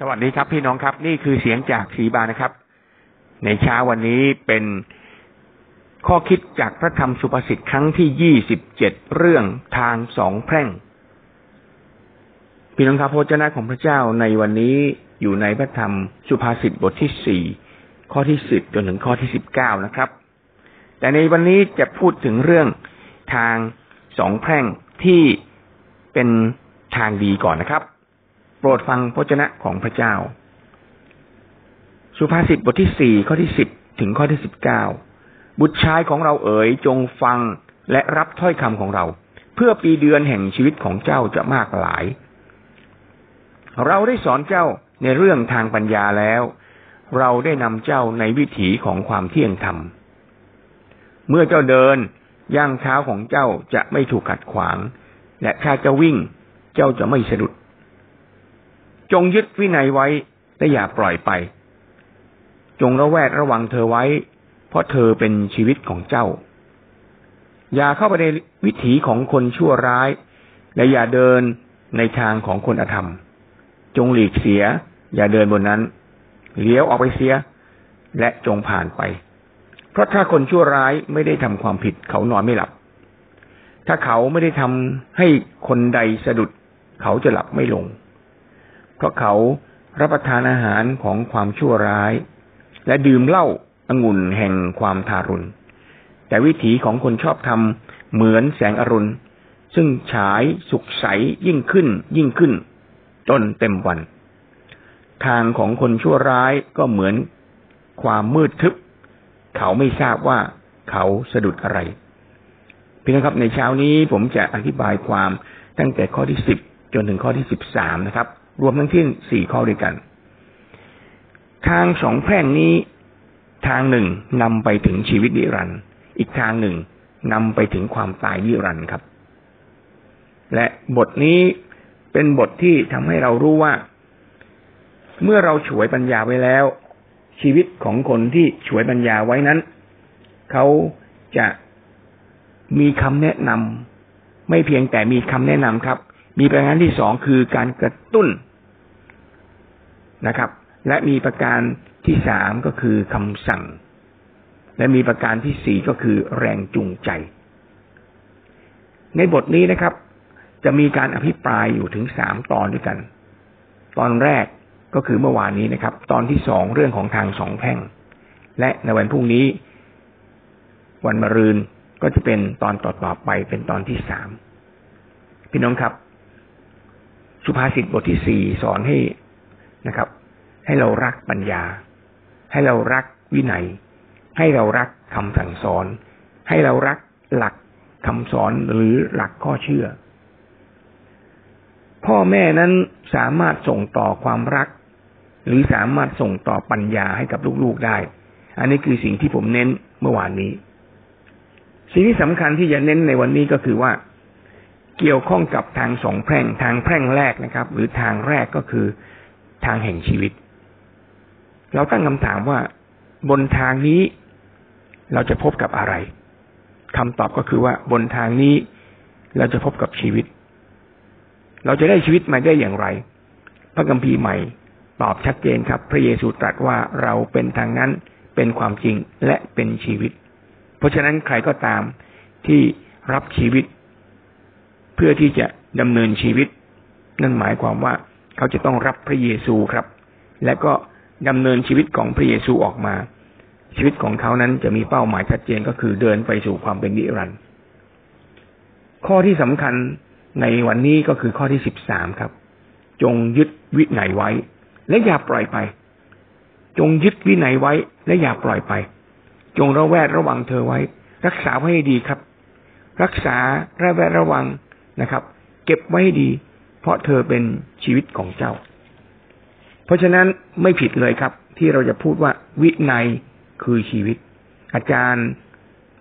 สวัสดีครับพี่น้องครับ นี่คือเสียงจากสีบานะครับ ในเช้าวันนี้เป็นข้อคิดจากพระธรรมสุภาษิตครั้งที่ยี่สิบเจ็ดเรื่องทางสองแพร่ง พี่น้องครับพระเจ้าของพระเจ้าในวันนี้อยู่ในพระธรรมสุภาษิตบทที่สี่ข้อที่สิบจนถึงข้อที่สิบเก้านะครับ แต่ในวันนี้จะพูดถึงเรื่องทางสองแพร่งที่เป็นทางดีก่อนนะครับ โปรดฟังพระเจ้าของพระเจ้า สุภาษิตบทที่สี่ข้อที่สิบถึงข้อที่สิบเก้าบุตรชายของเราเอ๋ยจงฟังและรับถ้อยคำของเรา เพื่อปีเดือนแห่งชีวิตของเจ้าจะมากหลาย เราได้สอนเจ้าในเรื่องทางปัญญาแล้ว เราได้นำเจ้าในวิถีของความเที่ยงธรรม เมื่อเจ้าเดินย่างเท้าของเจ้าจะไม่ถูกขัดขวาง และถ้าเจะวิ่ง เจ้าจะไม่สะดุด จงยึดวินัยไว้และอย่าปล่อยไป จงระแวดระวังเธอไว้ เพราะเธอเป็นชีวิตของเจ้า อย่าเข้าไปในวิถีของคนชั่วร้าย และอย่าเดินในทางของคนอธรรม จงหลีกเสีย อย่าเดินบนนั้น เลี้ยวออกไปเสีย และจงผ่านไป เพราะถ้าคนชั่วร้ายไม่ได้ทำความผิดเขานอนไม่หลับ ถ้าเขาไม่ได้ทำให้คนใดสะดุด เขาจะหลับไม่ลง เพราะเขารับประทานอาหารของความชั่วร้าย และดื่มเหล้าองุ่นแห่งความทารุณ แต่วิถีของคนชอบทำเหมือนแสงอรุณ ซึ่งฉายสุกใสยิ่งขึ้นยิ่งขึ้น จนเต็มวัน ทางของคนชั่วร้ายก็เหมือนความมืดทึบ เขาไม่ทราบว่าเขาสะดุดอะไรพี่น้องครับในเช้านี้ผมจะอธิบายความตั้งแต่ข้อที่สิบจนถึงข้อที่สิบสามนะครับ รวมทั้งที่สี่ข้อด้วยกัน ทางสองแพร่งนี้ ทางหนึ่งนำไปถึงชีวิตนิรันดร์อีกทางหนึ่งนำไปถึงความตายนิรันดร์ครับ และบทนี้เป็นบทที่ทำให้เรารู้ว่า เมื่อเราฉวยปัญญาไว้แล้ว ชีวิตของคนที่ฉวยปัญญาไว้นั้น เขาจะมีคำแนะนำไม่เพียงแต่มีคำแนะนำครับ มีประการที่สองคือการกระตุ้น นะครับ และมีประการที่สามก็คือคำสั่ง และมีประการที่สี่ก็คือแรงจูงใจ ในบทนี้นะครับ จะมีการอภิปรายอยู่ถึงสามตอนด้วยกัน ตอนแรกก็คือเมื่อวานนี้นะครับ ตอนที่สองเรื่องของทางสองแพ่ง และในวันพรุ่งนี้ วันมะรืนก็จะเป็นตอนต่อๆไปเป็นตอนที่สามพี่น้องครับ สุภาษิตบทที่สี่สอนให้ นะครับ ให้เรารักปัญญา ให้เรารักวินัย ให้เรารักคำสั่งสอน ให้เรารักหลักคำสอนหรือหลักข้อเชื่อ พ่อแม่นั้นสามารถส่งต่อความรัก หรือสามารถส่งต่อปัญญาให้กับลูกๆได้ อันนี้คือสิ่งที่ผมเน้นเมื่อวานนี้ สิ่งที่สำคัญที่จะเน้นในวันนี้ก็คือว่าเกี่ยวข้องกับทางสองแพร่งทางแพร่งแรกนะครับ หรือทางแรกก็คือ ทางแห่งชีวิต เราตั้งคำถามว่า บนทางนี้เราจะพบกับอะไรคำตอบก็คือว่าบนทางนี้เราจะพบกับชีวิต เราจะได้ชีวิตมาได้อย่างไร พระคัมภีร์ใหม่ตอบชัดเจนครับ พระเยซูตรัสว่าเราเป็นทางนั้นเป็นความจริงและเป็นชีวิต เพราะฉะนั้นใครก็ตามที่รับชีวิต เพื่อที่จะดำเนินชีวิต นั่นหมายความว่า เขาจะต้องรับพระเยซูครับ และก็ดำเนินชีวิตของพระเยซูออกมา ชีวิตของเขานั้นจะมีเป้าหมายชัดเจนก็คือเดินไปสู่ความเป็นนิรันดร์ข้อที่สำคัญในวันนี้ก็คือข้อที่สิบสามครับ จงยึดวินัยไว้ และอย่าปล่อยไป จงยึดวินัยไว้และอย่าปล่อยไป จงระแวดระวังเธอไว้ รักษาไว้ให้ดีครับ รักษาระแวดระวังนะครับ เก็บไว้ให้ดี เพราะเธอเป็นชีวิตของเจ้า เพราะฉะนั้นไม่ผิดเลยครับ ที่เราจะพูดว่าวินัยคือชีวิต อาจารย์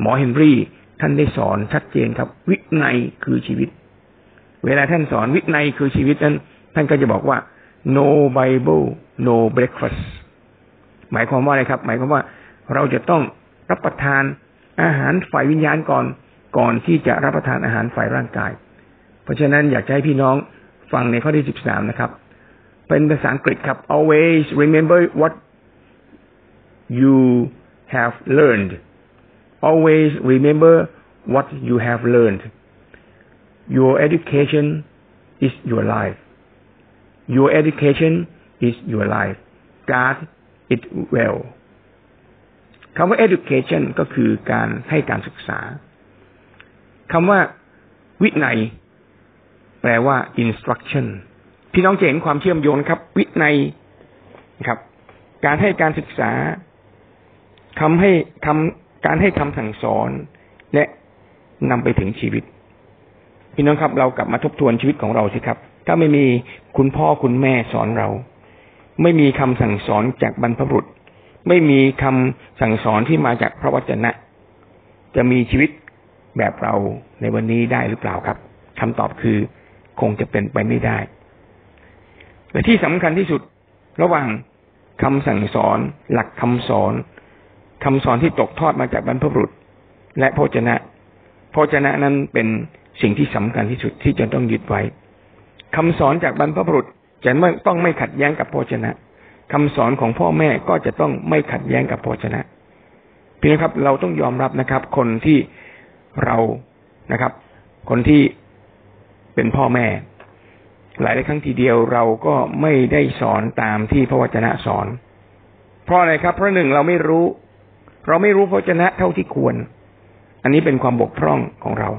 หมอเฮนรี่ท่านได้สอนชัดเจนครับ วินัยคือชีวิต เวลาท่านสอนวินัยคือชีวิตนั้น ท่านก็จะบอกว่า no Bible no breakfast หมายความว่าอะไรครับ หมายความว่าเราจะต้องรับประทานอาหารฝ่ายวิญญาณก่อนก่อนที่จะรับประทานอาหารฝ่ายร่างกาย เพราะฉะนั้นอยากให้พี่น้อง ฟังในข้อที่สิบสามนะครับ เป็นภาษาอังกฤษครับ always remember what you have learned always remember what you have learned your education is your life your education is your life guard it well คำว่า education ก็คือการให้การศึกษา คำว่าวินัย แปลว่า instruction พี่น้องจะเห็นความเชื่อมโยงครับ วินัยครับ การให้การศึกษาทำให้ทำการให้คำสั่งสอน และนำไปถึงชีวิต พี่น้องครับ เรากลับมาทบทวนชีวิตของเราสิครับ ถ้าไม่มีคุณพ่อคุณแม่สอนเรา ไม่มีคำสั่งสอนจากบรรพบุรุษ ไม่มีคำสั่งสอนที่มาจากพระวจนะ จะมีชีวิตแบบเราในวันนี้ได้หรือเปล่าครับคำตอบคือ คงจะเป็นไปไม่ได้ และที่สำคัญที่สุดระหว่างคำสั่งสอน หลักคำสอนคำสอนที่ตกทอดมาจากบรรพบุรุษ และโภชนะโภชนะนั้นเป็นสิ่งที่สำคัญที่สุดที่จะต้องยึดไว้คำสอนจากบรรพบุรุษจะไม่ต้องไม่ขัดแย้งกับโภชนะคำสอนของพ่อแม่ก็จะต้องไม่ขัดแย้งกับโภชนะพี่นะครับ เราต้องยอมรับนะครับ คนที่เรานะครับ คนที่ เป็นพ่อแม่หลายครั้งทีเดียวเราก็ไม่ได้สอนตามที่พระวจนะสอน เพราะอะไรครับเพราะหนึ่งเราไม่รู้ เราไม่รู้พระวจนะเท่าที่ควร อันนี้เป็นความบกพร่องของเรา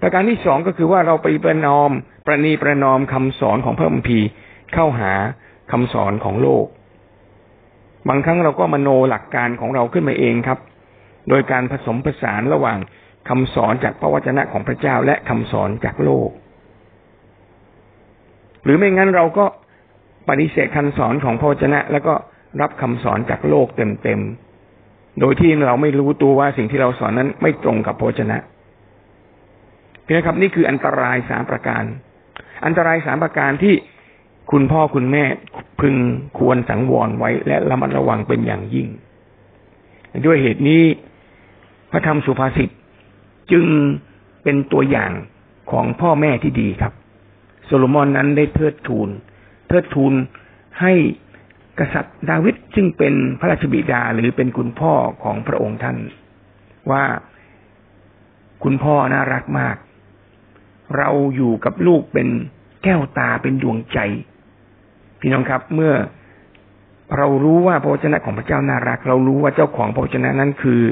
ประการที่สองก็คือว่าเราไปประนอมประนีประนอมคำสอนของพระคัมภีร์เข้าหาคำสอนของโลก บางครั้งเราก็มโนหลักการของเราขึ้นมาเองครับ โดยการผสมผสานระหว่าง คำสอนจากพระวจนะของพระเจ้าและคำสอนจากโลก หรือไม่งั้นเราก็ปฏิเสธคำสอนของพระวจนะ แล้วก็รับคำสอนจากโลกเต็มๆ โดยที่เราไม่รู้ตัวว่าสิ่งที่เราสอนนั้นไม่ตรงกับพระวจนะพี่นะครับนี่คืออันตรายสามประการ อันตรายสามประการที่คุณพ่อคุณแม่พึงควรสังวรไว้ และระมัดระวังเป็นอย่างยิ่ง ด้วยเหตุนี้พระธรรมสุภาษิต จึงเป็นตัวอย่างของพ่อแม่ที่ดีครับ โซโลมอนนั้นได้เทิดทูน เทิดทูนให้กษัตริย์ดาวิดซึ่งเป็นพระราชบิดาหรือเป็นคุณพ่อของพระองค์ท่าน ว่าคุณพ่อน่ารักมาก เราอยู่กับลูกเป็นแก้วตาเป็นดวงใจ พี่น้องครับ เมื่อเรารู้ว่าพระวจนะของพระเจ้าน่ารัก เรารู้ว่าเจ้าของพระวจนะนั้นคือ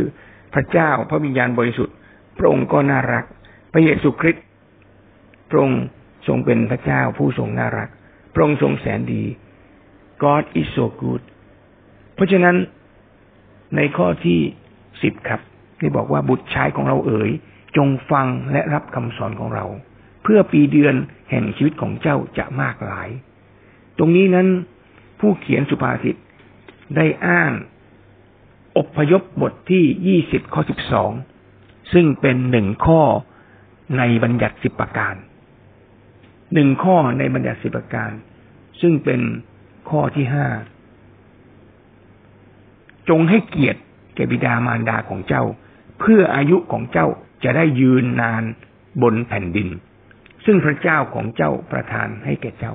พระเจ้าพระวิญญาณบริสุทธิ์ พระองค์ก็น่ารัก พระเยซูคริสต์พระองค์ทรงเป็นพระเจ้าผู้ทรงน่ารัก พระองค์ทรงแสนดี God is so good เพราะฉะนั้นในข้อที่สิบครับที่บอกว่าบุตรชายของเราเอ๋ย จงฟังและรับคำสอนของเรา เพื่อปีเดือนแห่งชีวิตของเจ้าจะมากหลาย ตรงนี้นั้นผู้เขียนสุภาษิตได้อ้างอพยพบทที่ยี่สิบข้อสิบสอง ซึ่งเป็นหนึ่งข้อในบัญญัติสิบประการหนึ่งข้อในบัญญัติสิบประการ ซึ่งเป็นข้อที่ห้าจงให้เกียรติแก่บิดามารดาของเจ้า เพื่ออายุของเจ้าจะได้ยืนนานบนแผ่นดิน ซึ่งพระเจ้าของเจ้าประทานให้แก่เจ้า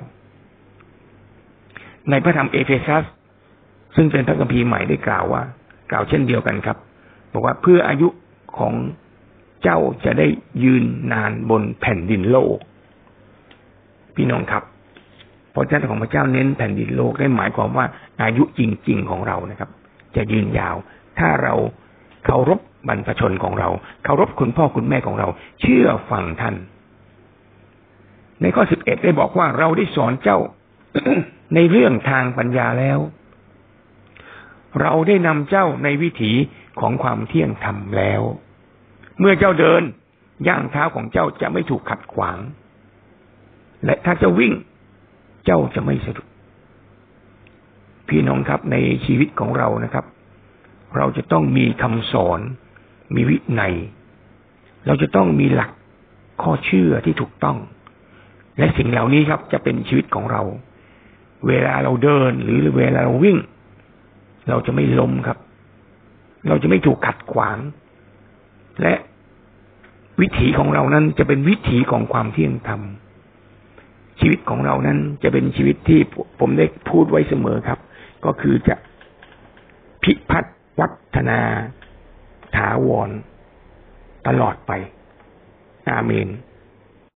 ในพระธรรมเอเฟซัส ซึ่งเป็นพระคัมภีร์ใหม่ได้กล่าวว่า กล่าวเช่นเดียวกันครับ บอกว่าเพื่ออายุ ของเจ้าจะได้ยืนนานบนแผ่นดินโลก พี่น้องครับพระเจ้าของพระเจ้าเน้นแผ่นดินโลกได้หมายความว่าอายุจริง ๆของเรานะครับ จะยืนยาว ถ้าเราเคารพบรรพชนของเรา เคารพคุณพ่อคุณแม่ของเรา เชื่อฟังท่าน ในข้อสิบเอ็ดได้บอกว่าเราได้สอนเจ้าในเรื่องทางปัญญาแล้ว เราได้นำเจ้าในวิถี ของความเที่ยงธรรมแล้ว เมื่อเจ้าเดิน ย่างเท้าของเจ้าจะไม่ถูกขัดขวาง และถ้าเจ้าวิ่ง เจ้าจะไม่สะดุดพี่น้องครับในชีวิตของเรานะครับ เราจะต้องมีคำสอน มีวินัย เราจะต้องมีหลักข้อเชื่อที่ถูกต้อง และสิ่งเหล่านี้ครับจะเป็นชีวิตของเรา เวลาเราเดินหรือเวลาเราวิ่ง เราจะไม่ล้มครับ เราจะไม่ถูกขัดขวาง และวิถีของเรานั้นจะเป็นวิถีของความเที่ยงธรรม ชีวิตของเรานั้นจะเป็นชีวิตที่ผมได้พูดไว้เสมอครับ ก็คือจะพิพัฒน์วัฒนาถาวร ตลอดไป อาเมน